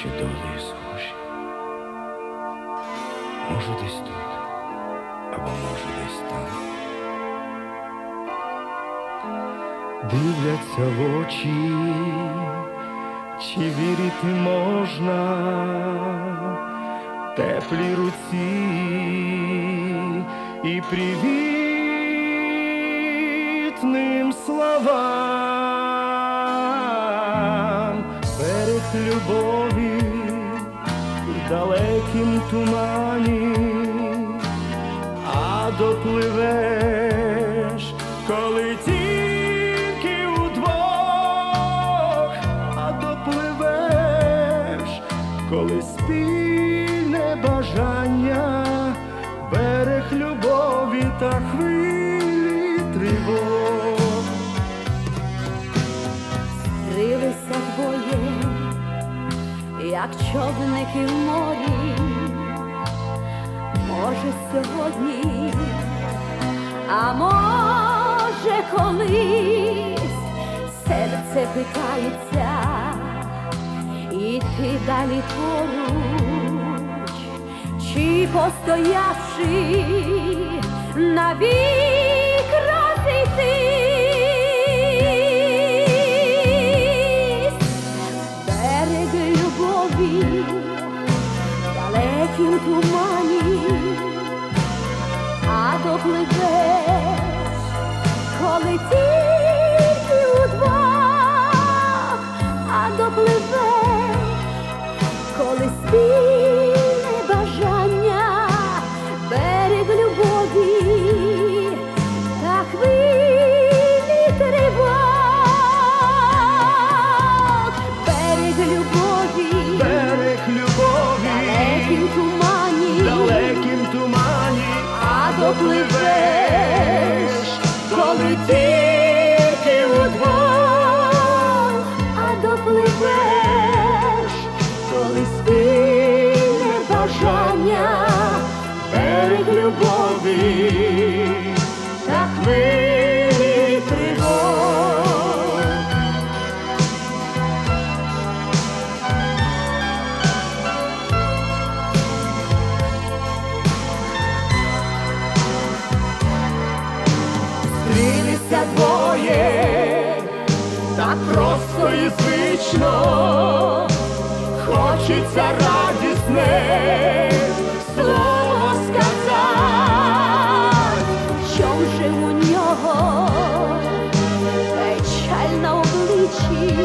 ще долею схожі. Може, десь тут, або може десь там. Дивляться в очі, чи вірити можна теплій руці і привітним словам берег любові в далекім тумані, а допливеш, коли тільки удвох, а допливеш, коли спільне бажання, берег любові та хвилі тривог. Двоє, як човники в морі, може сьогодні, а може колись серце питається, іти далі поруч, чи постоявши навік далекім тумані, а допливеш, коли тільки бажання, берег любові та хвилі тривог. Зустрілися двоє, так просто і звично, хочеться радісне слово сказати, Що вже у нього печаль на обличчі,